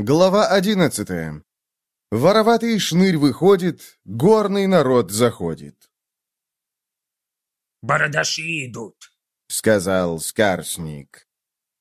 Глава одиннадцатая. Вороватый шнырь выходит, горный народ заходит. «Бородаши идут», — сказал Скарсник.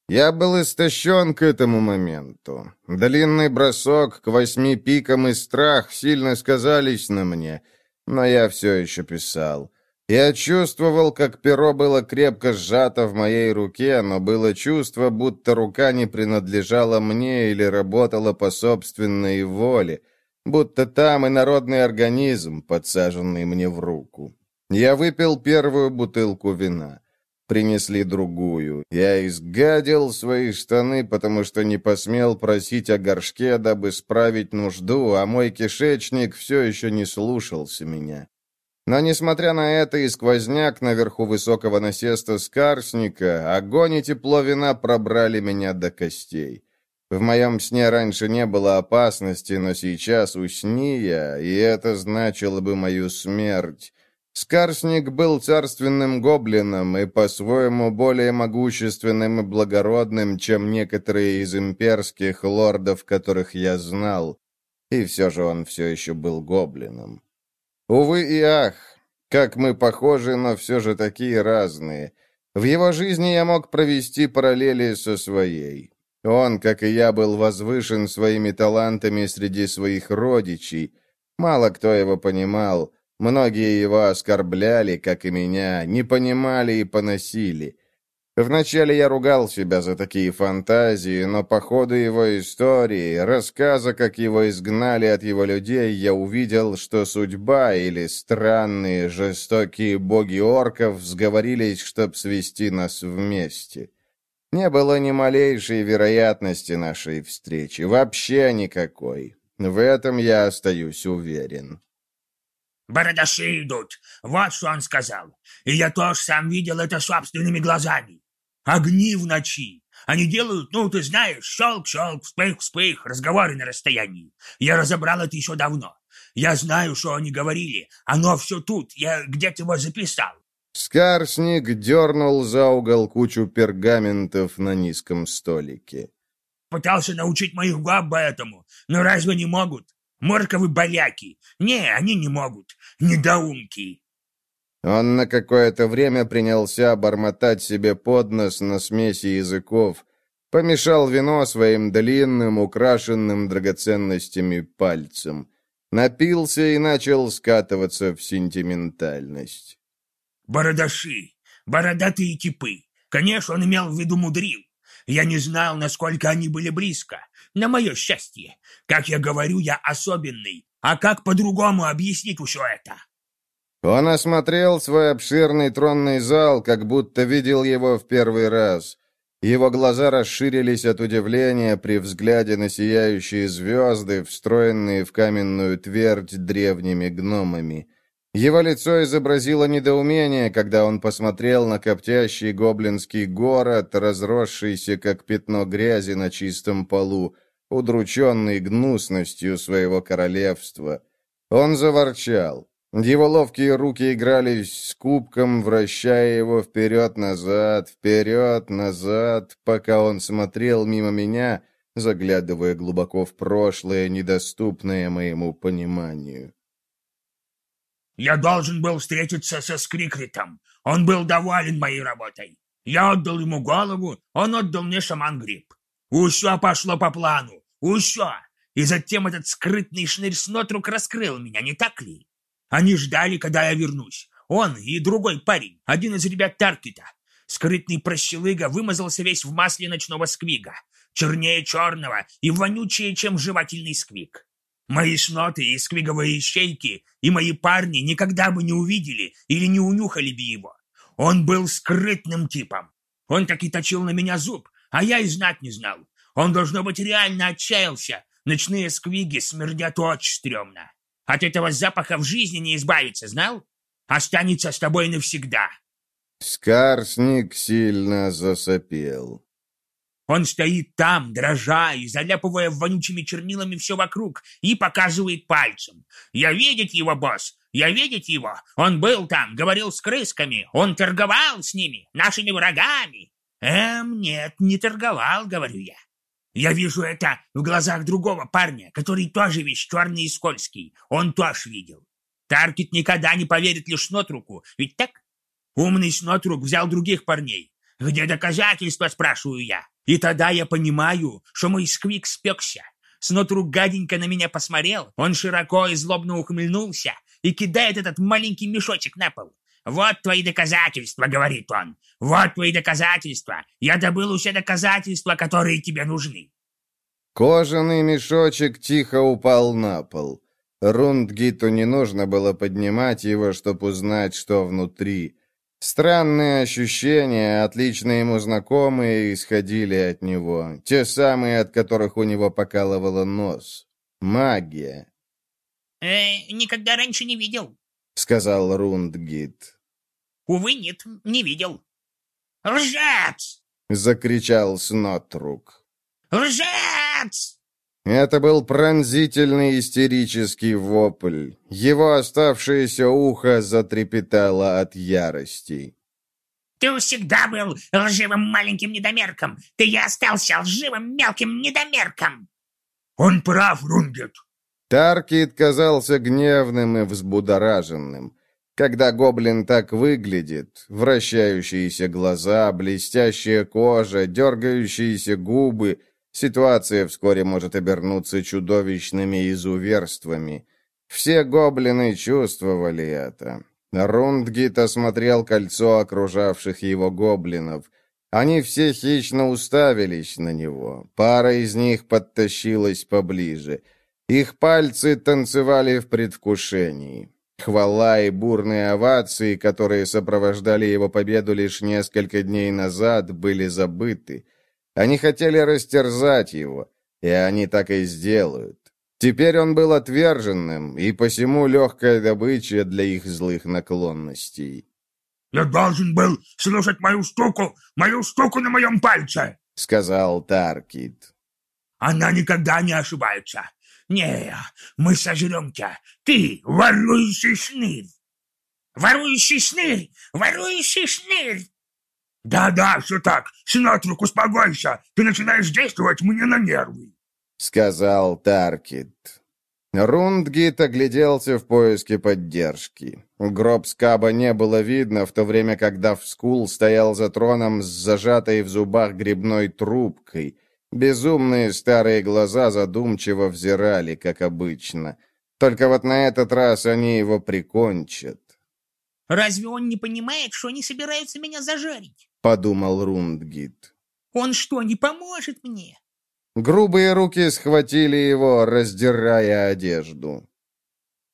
Я был истощен к этому моменту. Длинный бросок к восьми пикам и страх сильно сказались на мне, но я все еще писал. Я чувствовал, как перо было крепко сжато в моей руке, но было чувство, будто рука не принадлежала мне или работала по собственной воле, будто там и народный организм, подсаженный мне в руку. Я выпил первую бутылку вина. Принесли другую. Я изгадил свои штаны, потому что не посмел просить о горшке, дабы справить нужду, а мой кишечник все еще не слушался меня. Но, несмотря на это, и сквозняк наверху высокого насеста скарсника, огонь и тепло вина пробрали меня до костей. В моем сне раньше не было опасности, но сейчас усни я, и это значило бы мою смерть. Скарсник был царственным гоблином и по-своему более могущественным и благородным, чем некоторые из имперских лордов, которых я знал. И все же он все еще был гоблином. Увы и ах, как мы похожи, но все же такие разные. В его жизни я мог провести параллели со своей. Он, как и я, был возвышен своими талантами среди своих родичей. Мало кто его понимал. Многие его оскорбляли, как и меня, не понимали и поносили. Вначале я ругал себя за такие фантазии, но по ходу его истории, рассказа, как его изгнали от его людей, я увидел, что судьба или странные жестокие боги орков сговорились, чтоб свести нас вместе. Не было ни малейшей вероятности нашей встречи, вообще никакой. В этом я остаюсь уверен. «Бородаши идут, вот что он сказал. И я тоже сам видел это собственными глазами. Огни в ночи. Они делают, ну, ты знаешь, щелк-щелк, вспых-вспых, разговоры на расстоянии. Я разобрал это еще давно. Я знаю, что они говорили. Оно все тут. Я где-то его записал. Скарсник дернул за угол кучу пергаментов на низком столике. Пытался научить моих баб этому, но разве не могут? Морковы боляки. Не, они не могут. Недоумки. Он на какое-то время принялся бормотать себе под нос на смеси языков, помешал вино своим длинным, украшенным драгоценностями пальцем, напился и начал скатываться в сентиментальность. «Бородаши, бородатые типы. Конечно, он имел в виду мудрил. Я не знал, насколько они были близко. На мое счастье. Как я говорю, я особенный. А как по-другому объяснить все это?» Он осмотрел свой обширный тронный зал, как будто видел его в первый раз. Его глаза расширились от удивления при взгляде на сияющие звезды, встроенные в каменную твердь древними гномами. Его лицо изобразило недоумение, когда он посмотрел на коптящий гоблинский город, разросшийся, как пятно грязи на чистом полу, удрученный гнусностью своего королевства. Он заворчал. Его ловкие руки игрались с кубком, вращая его вперед-назад, вперед-назад, пока он смотрел мимо меня, заглядывая глубоко в прошлое, недоступное моему пониманию. «Я должен был встретиться со Скрикритом. Он был доволен моей работой. Я отдал ему голову, он отдал мне шаман-гриб. Усё пошло по плану, усё. И затем этот скрытный шнырь снотрук раскрыл меня, не так ли? Они ждали, когда я вернусь. Он и другой парень, один из ребят Таркита. Скрытный прощелыга вымазался весь в масле ночного сквига. Чернее черного и вонючее, чем жевательный сквиг. Мои шноты и сквиговые ищейки и мои парни никогда бы не увидели или не унюхали бы его. Он был скрытным типом. Он так и точил на меня зуб, а я и знать не знал. Он, должно быть, реально отчаялся. Ночные сквиги смердят очень стрёмно. От этого запаха в жизни не избавиться, знал? Останется с тобой навсегда. Скарсник сильно засопел. Он стоит там, дрожа и заляпывая вонючими чернилами все вокруг, и показывает пальцем. «Я видеть его, босс! Я видеть его! Он был там, говорил с крысками, он торговал с ними, нашими врагами!» «Эм, нет, не торговал, говорю я. Я вижу это в глазах другого парня, который тоже весь черный и скользкий. Он тоже видел. Таркет никогда не поверит лишь Снотруку, ведь так? Умный Снотрук взял других парней. Где доказательства, спрашиваю я. И тогда я понимаю, что мой сквик спекся. Снотрук гаденько на меня посмотрел, он широко и злобно ухмыльнулся и кидает этот маленький мешочек на пол. «Вот твои доказательства», — говорит он. «Вот твои доказательства. Я добыл все доказательства, которые тебе нужны». Кожаный мешочек тихо упал на пол. Рундгиту не нужно было поднимать его, чтобы узнать, что внутри. Странные ощущения, отлично ему знакомые, исходили от него. Те самые, от которых у него покалывало нос. Магия. «Э, никогда раньше не видел», — сказал Рундгит. Увы, нет, не видел. «Лжец!» — закричал Снотрук. «Лжец!» Это был пронзительный истерический вопль. Его оставшееся ухо затрепетало от ярости. «Ты всегда был лживым маленьким недомерком! Ты и остался лживым мелким недомерком!» «Он прав, Рунгет!» Таркит казался гневным и взбудораженным. Когда гоблин так выглядит, вращающиеся глаза, блестящая кожа, дергающиеся губы, ситуация вскоре может обернуться чудовищными изуверствами. Все гоблины чувствовали это. Рундгит осмотрел кольцо окружавших его гоблинов. Они все хищно уставились на него. Пара из них подтащилась поближе. Их пальцы танцевали в предвкушении. Хвала и бурные овации, которые сопровождали его победу лишь несколько дней назад, были забыты. Они хотели растерзать его, и они так и сделают. Теперь он был отверженным, и посему легкая добыча для их злых наклонностей. «Я должен был слушать мою штуку, мою штуку на моем пальце!» — сказал Таркит. «Она никогда не ошибается. Не, мы сожрем тебя. Ты ворующий шнырь. Ворующий шнырь! Ворующий шнырь! Да-да, все так. Синатрук, успокойся. Ты начинаешь действовать мне на нервы. Сказал Таркит. Рундгит огляделся в поиске поддержки. Гроб Скаба не было видно, в то время как Давскул стоял за троном с зажатой в зубах грибной трубкой — Безумные старые глаза задумчиво взирали, как обычно. Только вот на этот раз они его прикончат. «Разве он не понимает, что они собираются меня зажарить?» — подумал Рундгит. «Он что, не поможет мне?» Грубые руки схватили его, раздирая одежду.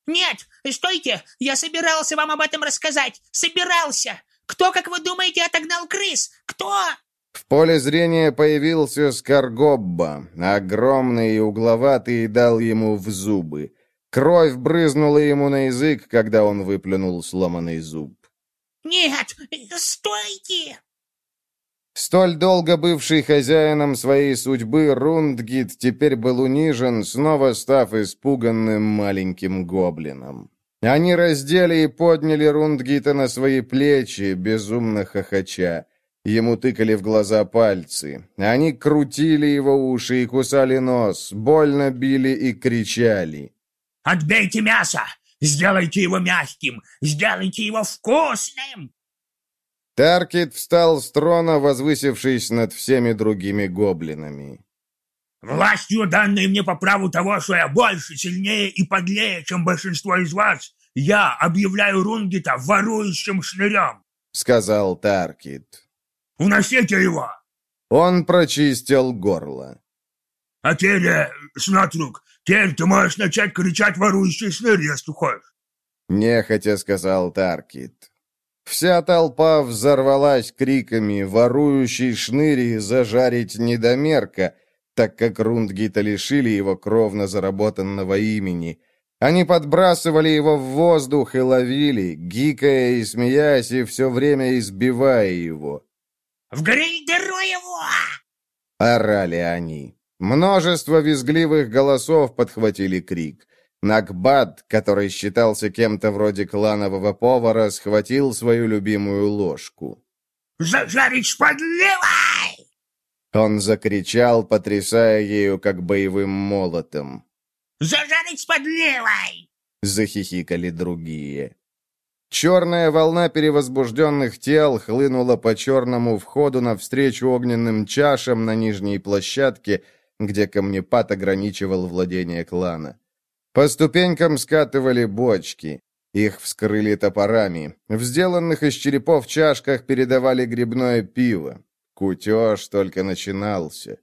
«Нет, стойте! Я собирался вам об этом рассказать! Собирался! Кто, как вы думаете, отогнал крыс? Кто?» В поле зрения появился Скаргобба, огромный и угловатый, и дал ему в зубы. Кровь брызнула ему на язык, когда он выплюнул сломанный зуб. «Нет, стойте!» Столь долго бывший хозяином своей судьбы, Рундгит теперь был унижен, снова став испуганным маленьким гоблином. Они раздели и подняли Рундгита на свои плечи, безумно хохоча. Ему тыкали в глаза пальцы. Они крутили его уши и кусали нос, больно били и кричали. «Отбейте мясо! Сделайте его мягким! Сделайте его вкусным!» Таркет встал с трона, возвысившись над всеми другими гоблинами. «Властью, данной мне по праву того, что я больше, сильнее и подлее, чем большинство из вас, я объявляю Рунгита ворующим шнырем!» — сказал Таркет. Уносите его!» Он прочистил горло. «А э, Снатрук, теперь ты можешь начать кричать ворующий шнырь, если хочешь!» Нехотя сказал Таркит. Вся толпа взорвалась криками «Ворующий шныри зажарить недомерка!», так как Рундгита лишили его кровно заработанного имени. Они подбрасывали его в воздух и ловили, гикая и смеясь, и все время избивая его. «В грильдеру его!» — орали они. Множество визгливых голосов подхватили крик. Накбад, который считался кем-то вроде кланового повара, схватил свою любимую ложку. «Зажарить шпадливой!» Он закричал, потрясая ею, как боевым молотом. «Зажарить с подливой!» — захихикали другие. Черная волна перевозбужденных тел хлынула по черному входу навстречу огненным чашам на нижней площадке, где камнепад ограничивал владение клана. По ступенькам скатывали бочки. Их вскрыли топорами. В сделанных из черепов чашках передавали грибное пиво. Кутеж только начинался.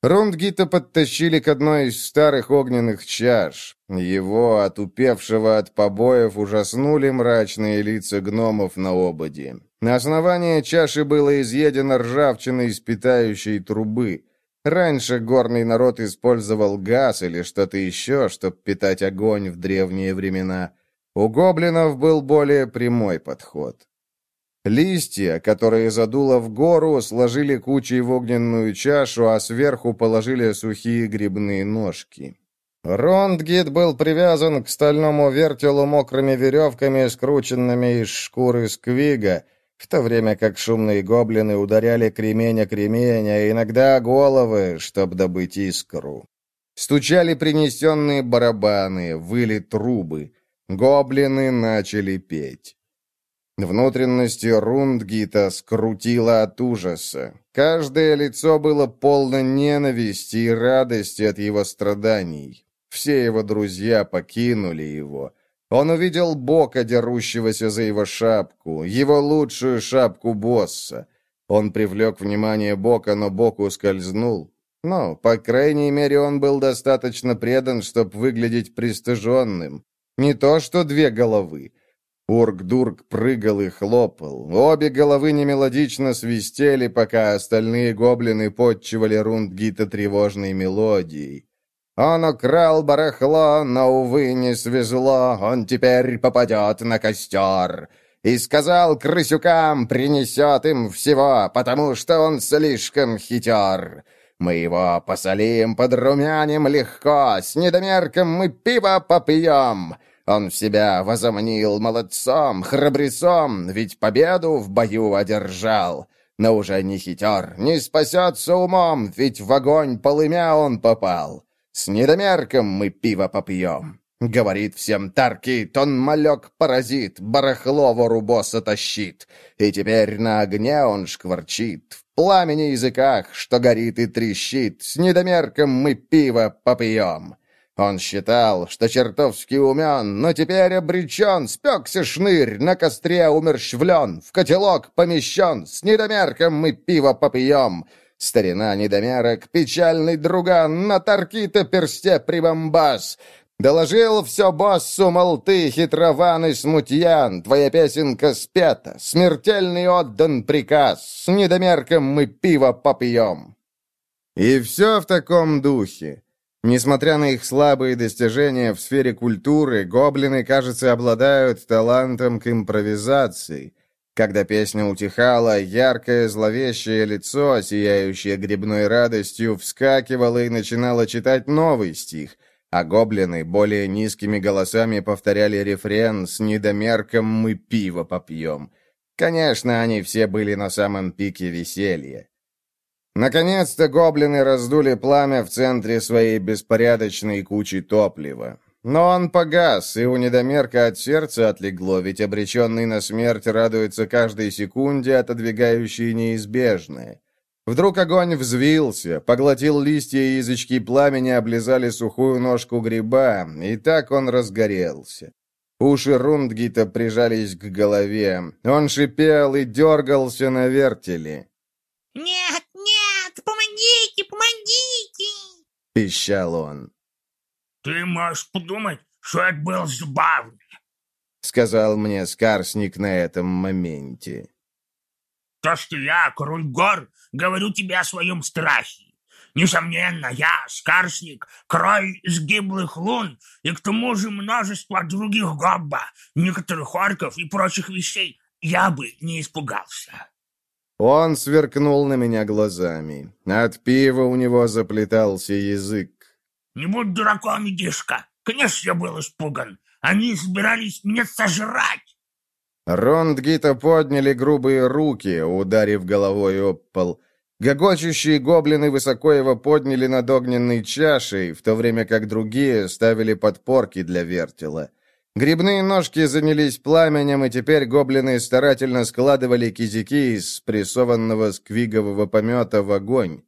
Рундгита подтащили к одной из старых огненных чаш. Его, отупевшего от побоев, ужаснули мрачные лица гномов на ободе. На основании чаши было изъедено ржавчина из питающей трубы. Раньше горный народ использовал газ или что-то еще, чтобы питать огонь в древние времена. У гоблинов был более прямой подход. Листья, которые задуло в гору, сложили кучей в огненную чашу, а сверху положили сухие грибные ножки. Рондгит был привязан к стальному вертелу мокрыми веревками, скрученными из шкуры сквига, в то время как шумные гоблины ударяли кремень о кремень, а иногда головы, чтобы добыть искру. Стучали принесенные барабаны, выли трубы. Гоблины начали петь. Внутренности Рундгита скрутило от ужаса. Каждое лицо было полно ненависти и радости от его страданий. Все его друзья покинули его. Он увидел Бока, дерущегося за его шапку, его лучшую шапку босса. Он привлек внимание Бока, но Бок ускользнул. Но, по крайней мере, он был достаточно предан, чтобы выглядеть пристыженным. Не то что две головы. Урк-дурк прыгал и хлопал. Обе головы немелодично свистели, пока остальные гоблины подчивали Рундгита тревожной мелодией. Он украл барахло, но, увы, не свезло, он теперь попадет на костер. И сказал крысюкам, принесет им всего, потому что он слишком хитер. Мы его посолим, подрумяним легко, с недомерком мы пиво попьем. Он себя возомнил молодцом, храбрецом, ведь победу в бою одержал. Но уже не хитер, не спасется умом, ведь в огонь полымя он попал. С недомерком мы пиво попьем. Говорит всем Тарки, тон малек паразит, барахло вору босса тащит. И теперь на огне он шкварчит, в пламени языках, что горит и трещит. С недомерком мы пиво попьем. Он считал, что чертовски умен, но теперь обречен, спекся шнырь, на костре умерщвлен, в котелок помещен, с недомерком мы пиво попьем. Старина недомерок, печальный друган, на торки-то персте прибамбас. Доложил все боссу, мол, ты хитрованный смутьян, твоя песенка спета, смертельный отдан приказ, с недомерком мы пиво попьем. И все в таком духе. Несмотря на их слабые достижения в сфере культуры, гоблины, кажется, обладают талантом к импровизации. Когда песня утихала, яркое зловещее лицо, сияющее грибной радостью, вскакивало и начинало читать новый стих, а гоблины более низкими голосами повторяли рефрен «С недомерком мы пиво попьем». Конечно, они все были на самом пике веселья. Наконец-то гоблины раздули пламя в центре своей беспорядочной кучи топлива. Но он погас, и у недомерка от сердца отлегло, ведь обреченный на смерть радуется каждой секунде, отодвигающей неизбежное. Вдруг огонь взвился, поглотил листья и язычки пламени облизали сухую ножку гриба, и так он разгорелся. Уши Рундгита прижались к голове. Он шипел и дергался на вертеле. «Нет, Помогите, помогите!» — пищал он. «Ты можешь подумать, что это было забавно», — сказал мне Скарсник на этом моменте. «То, что я, король гор, говорю тебе о своем страхе. Несомненно, я, Скарсник, король сгиблых лун, и к тому же множество других гобба, некоторых орков и прочих вещей, я бы не испугался». Он сверкнул на меня глазами. От пива у него заплетался язык. «Не будь дураком, Идишка! Конечно, я был испуган! Они собирались меня сожрать!» Рондгита подняли грубые руки, ударив головой об пол. Гогочущие гоблины высоко его подняли над огненной чашей, в то время как другие ставили подпорки для вертела. Грибные ножки занялись пламенем, и теперь гоблины старательно складывали кизики из спрессованного сквигового помета в огонь.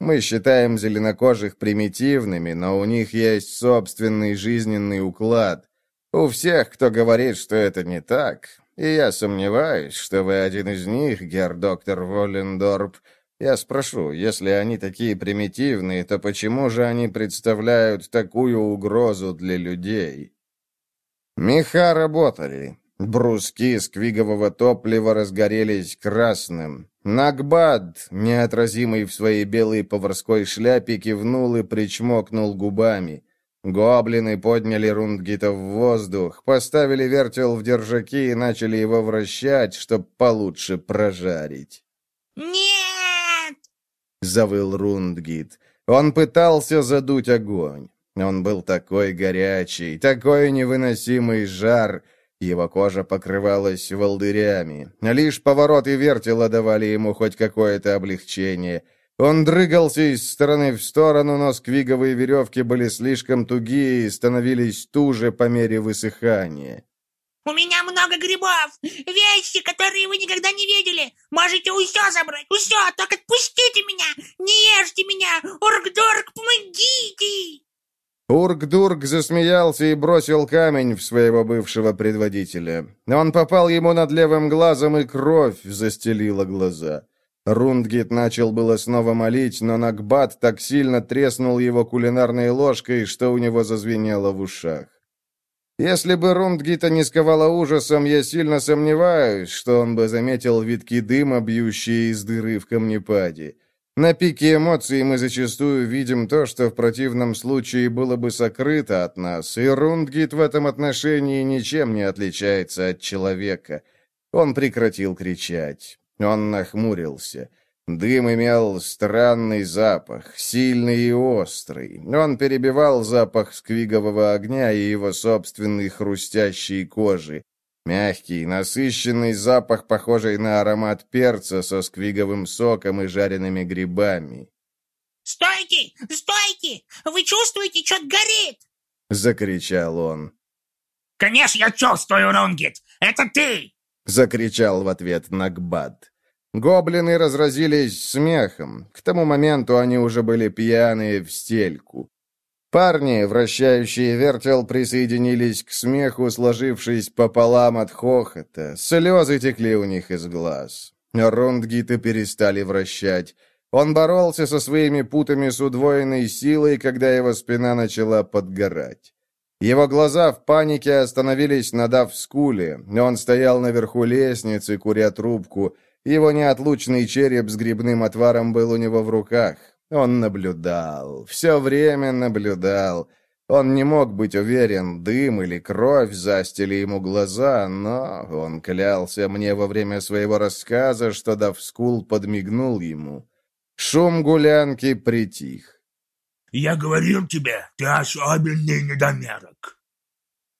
Мы считаем зеленокожих примитивными, но у них есть собственный жизненный уклад. У всех, кто говорит, что это не так, и я сомневаюсь, что вы один из них, герр-доктор Воллендорп, я спрошу, если они такие примитивные, то почему же они представляют такую угрозу для людей? Меха работали. Бруски сквигового топлива разгорелись красным. Нагбад, неотразимый в своей белой поварской шляпе, кивнул и причмокнул губами. Гоблины подняли Рундгита в воздух, поставили вертел в держаки и начали его вращать, чтоб получше прожарить. Нет! — завыл Рундгит. Он пытался задуть огонь. Он был такой горячий, такой невыносимый жар. Его кожа покрывалась волдырями. Лишь повороты вертела давали ему хоть какое-то облегчение. Он дрыгался из стороны в сторону, но сквиговые веревки были слишком тугие и становились туже по мере высыхания. У меня много грибов, вещи, которые вы никогда не видели. Можете все забрать, все, только отпустите меня, не ешьте меня, Оргдорг, помогите!» Ургдург засмеялся и бросил камень в своего бывшего предводителя. Он попал ему над левым глазом, и кровь застелила глаза. Рундгит начал было снова молить, но Нагбат так сильно треснул его кулинарной ложкой, что у него зазвенело в ушах. Если бы Рундгита не сковала ужасом, я сильно сомневаюсь, что он бы заметил витки дыма, бьющие из дыры в камнепаде. На пике эмоций мы зачастую видим то, что в противном случае было бы сокрыто от нас, и Рундгит в этом отношении ничем не отличается от человека. Он прекратил кричать. Он нахмурился. Дым имел странный запах, сильный и острый. Он перебивал запах сквигового огня и его собственной хрустящей кожи. Мягкий, насыщенный запах, похожий на аромат перца со сквиговым соком и жареными грибами. «Стойте! Стойте! Вы чувствуете, что-то горит!» — закричал он. «Конечно, я чувствую, Рунгит! Это ты!» — закричал в ответ Нагбад. Гоблины разразились смехом. К тому моменту они уже были пьяные в стельку. Парни, вращающие вертел, присоединились к смеху, сложившись пополам от хохота. Слезы текли у них из глаз. Рундгиты перестали вращать. Он боролся со своими путами с удвоенной силой, когда его спина начала подгорать. Его глаза в панике остановились над скуле. Он стоял наверху лестницы, куря трубку. Его неотлучный череп с грибным отваром был у него в руках. Он наблюдал, все время наблюдал. Он не мог быть уверен, дым или кровь застили ему глаза, но он клялся мне во время своего рассказа, что Давскул подмигнул ему. Шум гулянки притих. «Я говорил тебе, ты особенный недомерок».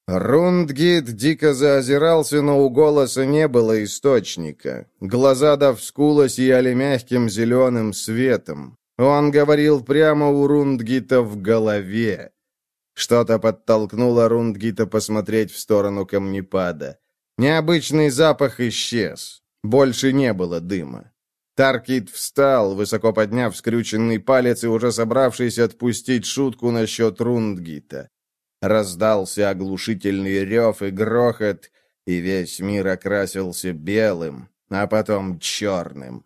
Рундгит дико заозирался, но у голоса не было источника. Глаза Давскула сияли мягким зеленым светом. Он говорил прямо у Рундгита в голове. Что-то подтолкнуло Рундгита посмотреть в сторону камнепада. Необычный запах исчез. Больше не было дыма. Таркит встал, высоко подняв скрюченный палец и уже собравшись отпустить шутку насчет Рундгита. Раздался оглушительный рев и грохот, и весь мир окрасился белым, а потом черным.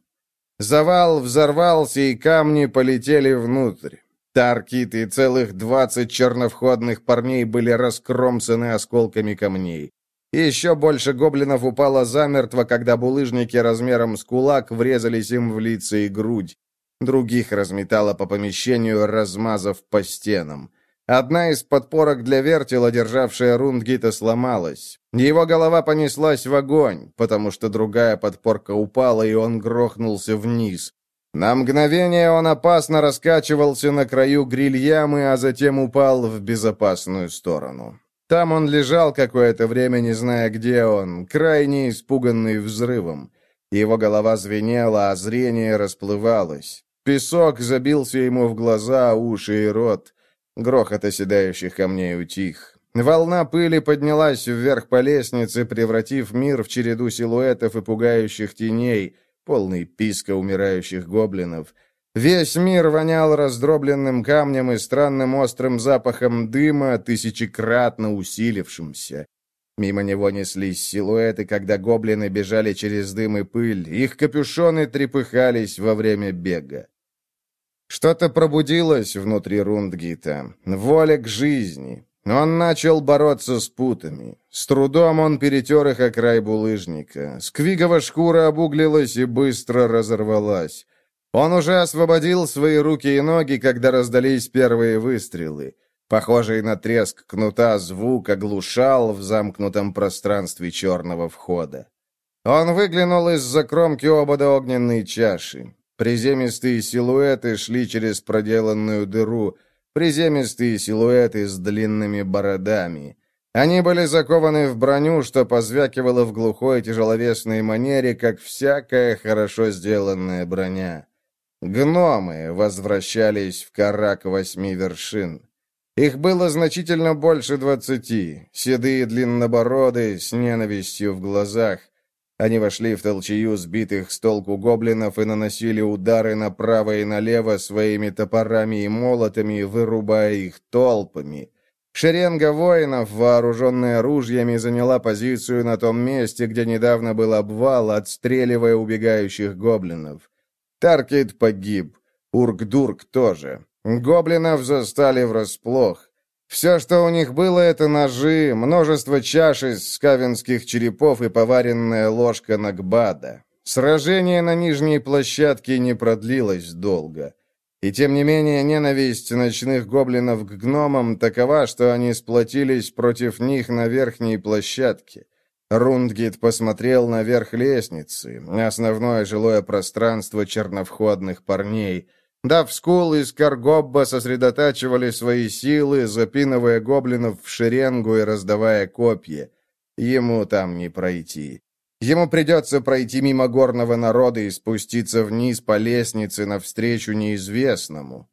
Завал взорвался, и камни полетели внутрь. Таркит и целых двадцать черновходных парней были раскромсаны осколками камней. Еще больше гоблинов упало замертво, когда булыжники размером с кулак врезались им в лица и грудь. Других разметало по помещению, размазав по стенам. Одна из подпорок для вертела, державшая Рундгита, сломалась. Его голова понеслась в огонь, потому что другая подпорка упала, и он грохнулся вниз. На мгновение он опасно раскачивался на краю гриль-ямы, а затем упал в безопасную сторону. Там он лежал какое-то время, не зная, где он, крайне испуганный взрывом. Его голова звенела, а зрение расплывалось. Песок забился ему в глаза, уши и рот. Грохот оседающих камней утих. Волна пыли поднялась вверх по лестнице, превратив мир в череду силуэтов и пугающих теней, полный писка умирающих гоблинов. Весь мир вонял раздробленным камнем и странным острым запахом дыма, тысячекратно усилившимся. Мимо него неслись силуэты, когда гоблины бежали через дым и пыль, их капюшоны трепыхались во время бега. Что-то пробудилось внутри Рундгита, воля к жизни. Он начал бороться с путами. С трудом он перетер их о край булыжника. Сквигова шкура обуглилась и быстро разорвалась. Он уже освободил свои руки и ноги, когда раздались первые выстрелы. Похожий на треск кнута звук оглушал в замкнутом пространстве черного входа. Он выглянул из-за кромки обода огненной чаши. Приземистые силуэты шли через проделанную дыру, приземистые силуэты с длинными бородами. Они были закованы в броню, что позвякивало в глухой тяжеловесной манере, как всякая хорошо сделанная броня. Гномы возвращались в карак восьми вершин. Их было значительно больше двадцати, седые длиннобороды, с ненавистью в глазах. Они вошли в толчею сбитых с толку гоблинов и наносили удары направо и налево своими топорами и молотами, вырубая их толпами. Шеренга воинов, вооруженная ружьями, заняла позицию на том месте, где недавно был обвал, отстреливая убегающих гоблинов. Таркет погиб, Ургдург тоже. Гоблинов застали врасплох. Все, что у них было, это ножи, множество чаш из скавинских черепов и поваренная ложка нагбада. Сражение на нижней площадке не продлилось долго. И тем не менее ненависть ночных гоблинов к гномам такова, что они сплотились против них на верхней площадке. Рундгит посмотрел наверх лестницы, основное жилое пространство черновходных парней — Давскул и Скаргобба сосредотачивали свои силы, запинывая гоблинов в шеренгу и раздавая копья. Ему там не пройти. Ему придется пройти мимо горного народа и спуститься вниз по лестнице навстречу неизвестному.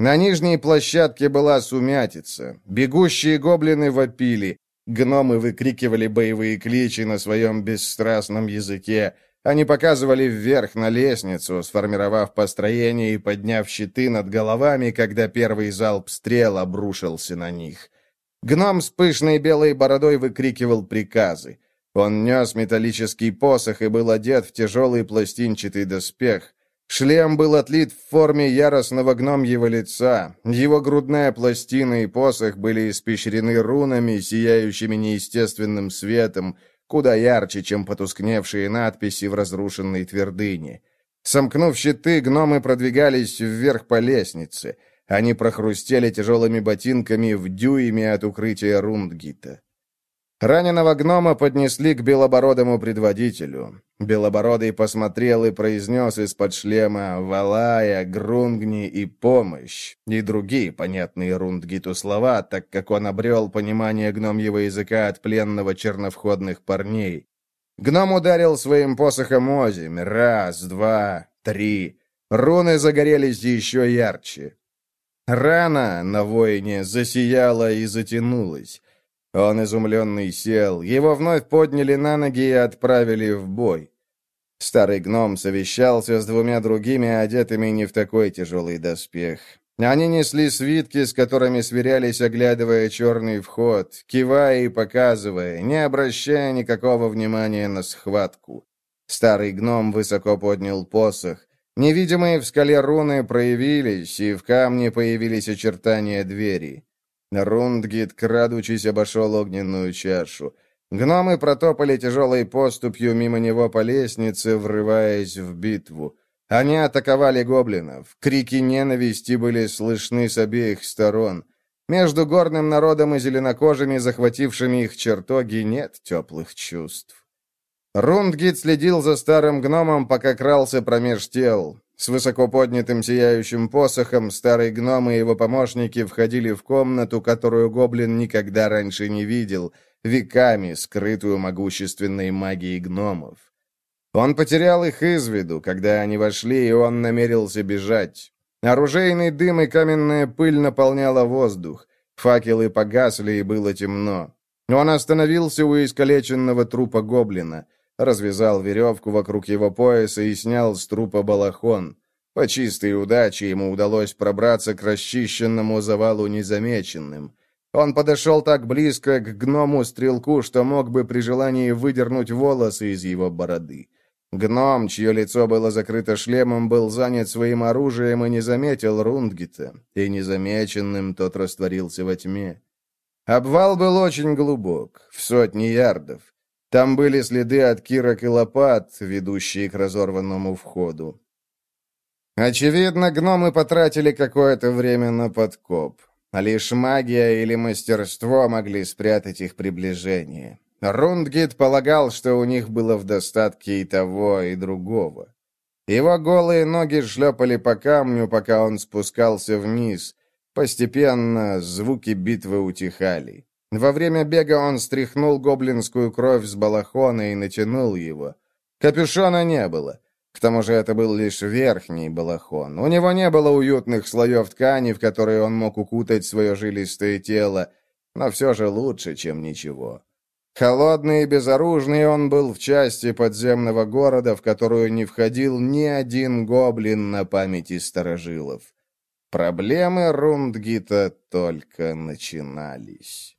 На нижней площадке была сумятица. Бегущие гоблины вопили. Гномы выкрикивали боевые кличи на своем бесстрастном языке. Они показывали вверх на лестницу, сформировав построение и подняв щиты над головами, когда первый залп стрел обрушился на них. Гном с пышной белой бородой выкрикивал приказы. Он нес металлический посох и был одет в тяжелый пластинчатый доспех. Шлем был отлит в форме яростного гномьего лица. Его грудная пластина и посох были испещрены рунами, сияющими неестественным светом, куда ярче, чем потускневшие надписи в разрушенной твердыне. Сомкнув щиты, гномы продвигались вверх по лестнице. Они прохрустели тяжелыми ботинками в дюйме от укрытия Рундгита. Раненого гнома поднесли к белобородому предводителю. Белобородый посмотрел и произнес из-под шлема «Валая», «Грунгни» и «Помощь» и другие понятные Рундгиту слова, так как он обрел понимание гномьего языка от пленного черновходных парней. Гном ударил своим посохом озимь. Раз, два, три. Руны загорелись еще ярче. Рана на воине засияла и затянулась. Он изумленный сел, его вновь подняли на ноги и отправили в бой. Старый гном совещался с двумя другими, одетыми не в такой тяжелый доспех. Они несли свитки, с которыми сверялись, оглядывая черный вход, кивая и показывая, не обращая никакого внимания на схватку. Старый гном высоко поднял посох. Невидимые в скале руны проявились, и в камне появились очертания двери. Рундгит, крадучись, обошел огненную чашу. Гномы протопали тяжелой поступью мимо него по лестнице, врываясь в битву. Они атаковали гоблинов. Крики ненависти были слышны с обеих сторон. Между горным народом и зеленокожими, захватившими их чертоги, нет теплых чувств. Рундгит следил за старым гномом, пока крался промеж тел. С высоко поднятым сияющим посохом старый гном и его помощники входили в комнату, которую гоблин никогда раньше не видел, веками скрытую могущественной магией гномов. Он потерял их из виду, когда они вошли, и он намерился бежать. Оружейный дым и каменная пыль наполняла воздух. Факелы погасли, и было темно. Он остановился у искалеченного трупа гоблина, развязал веревку вокруг его пояса и снял с трупа балахон. По чистой удаче ему удалось пробраться к расчищенному завалу незамеченным. Он подошел так близко к гному-стрелку, что мог бы при желании выдернуть волосы из его бороды. Гном, чье лицо было закрыто шлемом, был занят своим оружием и не заметил Рундгита, и незамеченным тот растворился во тьме. Обвал был очень глубок, в сотни ярдов. Там были следы от кирок и лопат, ведущие к разорванному входу. Очевидно, гномы потратили какое-то время на подкоп. Лишь магия или мастерство могли спрятать их приближение. Рундгит полагал, что у них было в достатке и того, и другого. Его голые ноги шлепали по камню, пока он спускался вниз. Постепенно звуки битвы утихали. Во время бега он стряхнул гоблинскую кровь с балахона и натянул его. Капюшона не было. К тому же это был лишь верхний балахон. У него не было уютных слоев ткани, в которые он мог укутать свое жилистое тело, но все же лучше, чем ничего. Холодный и безоружный он был в части подземного города, в которую не входил ни один гоблин на памяти старожилов. Проблемы Рундгита только начинались.